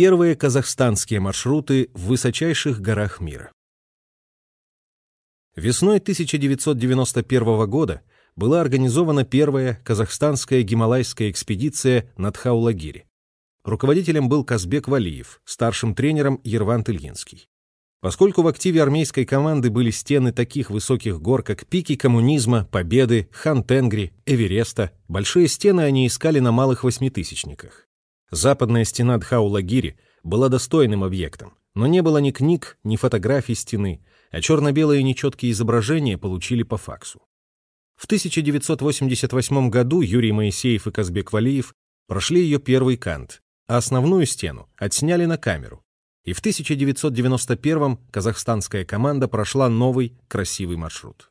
Первые казахстанские маршруты в высочайших горах мира. Весной 1991 года была организована первая казахстанская гималайская экспедиция на Тхаулагире. Руководителем был Казбек Валиев, старшим тренером Ервант Ильинский. Поскольку в активе армейской команды были стены таких высоких гор, как пики коммунизма, Победы, Хан-Тенгри, Эвереста, большие стены они искали на малых восьмитысячниках. Западная стена Дхаулагири была достойным объектом, но не было ни книг, ни фотографий стены, а черно-белые нечеткие изображения получили по факсу. В 1988 году Юрий Моисеев и Казбек Валиев прошли ее первый кант, а основную стену отсняли на камеру. И в 1991 казахстанская команда прошла новый красивый маршрут.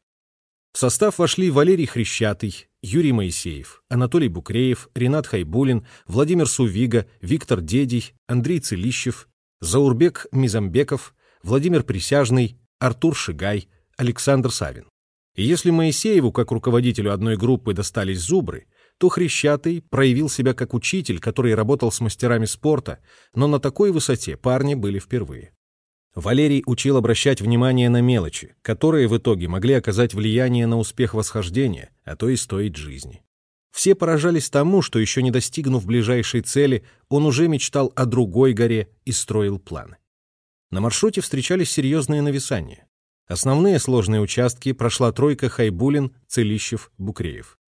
В состав вошли Валерий Хрещатый, Юрий Моисеев, Анатолий Букреев, Ренат Хайбулин, Владимир Сувига, Виктор Дедий, Андрей Целищев, Заурбек Мизамбеков, Владимир Присяжный, Артур Шигай, Александр Савин. И если Моисееву, как руководителю одной группы, достались зубры, то Хрещатый проявил себя как учитель, который работал с мастерами спорта, но на такой высоте парни были впервые. Валерий учил обращать внимание на мелочи, которые в итоге могли оказать влияние на успех восхождения, а то и стоить жизни. Все поражались тому, что еще не достигнув ближайшей цели, он уже мечтал о другой горе и строил планы. На маршруте встречались серьезные нависания. Основные сложные участки прошла тройка Хайбулин, Целищев, Букреев.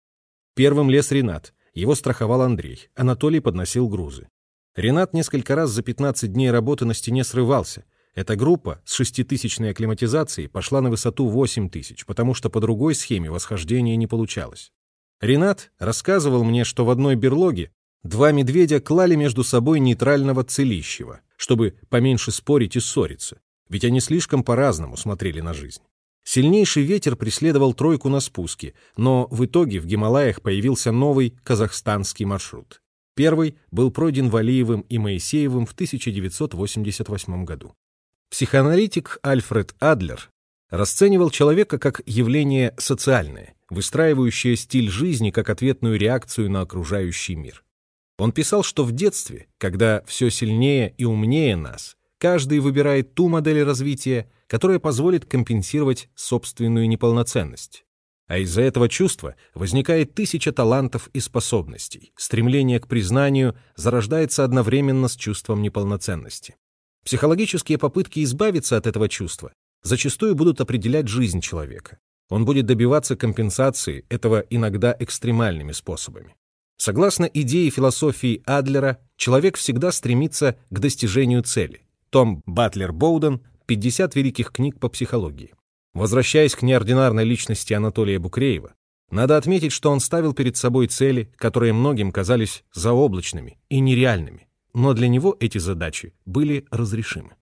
Первым лез Ренат, его страховал Андрей, Анатолий подносил грузы. Ренат несколько раз за 15 дней работы на стене срывался — эта группа с шеститысячной акклиматизацией пошла на высоту 8 тысяч, потому что по другой схеме восхождения не получалось. Ренат рассказывал мне, что в одной берлоге два медведя клали между собой нейтрального целищего, чтобы поменьше спорить и ссориться, ведь они слишком по-разному смотрели на жизнь. Сильнейший ветер преследовал тройку на спуске, но в итоге в Гималаях появился новый казахстанский маршрут. Первый был пройден Валиевым и Моисеевым в 1988 году. Психоаналитик Альфред Адлер расценивал человека как явление социальное, выстраивающее стиль жизни как ответную реакцию на окружающий мир. Он писал, что в детстве, когда все сильнее и умнее нас, каждый выбирает ту модель развития, которая позволит компенсировать собственную неполноценность. А из-за этого чувства возникает тысяча талантов и способностей. Стремление к признанию зарождается одновременно с чувством неполноценности. Психологические попытки избавиться от этого чувства зачастую будут определять жизнь человека. Он будет добиваться компенсации этого иногда экстремальными способами. Согласно идее философии Адлера, человек всегда стремится к достижению цели. Том Батлер Боуден «50 великих книг по психологии». Возвращаясь к неординарной личности Анатолия Букреева, надо отметить, что он ставил перед собой цели, которые многим казались заоблачными и нереальными но для него эти задачи были разрешимы.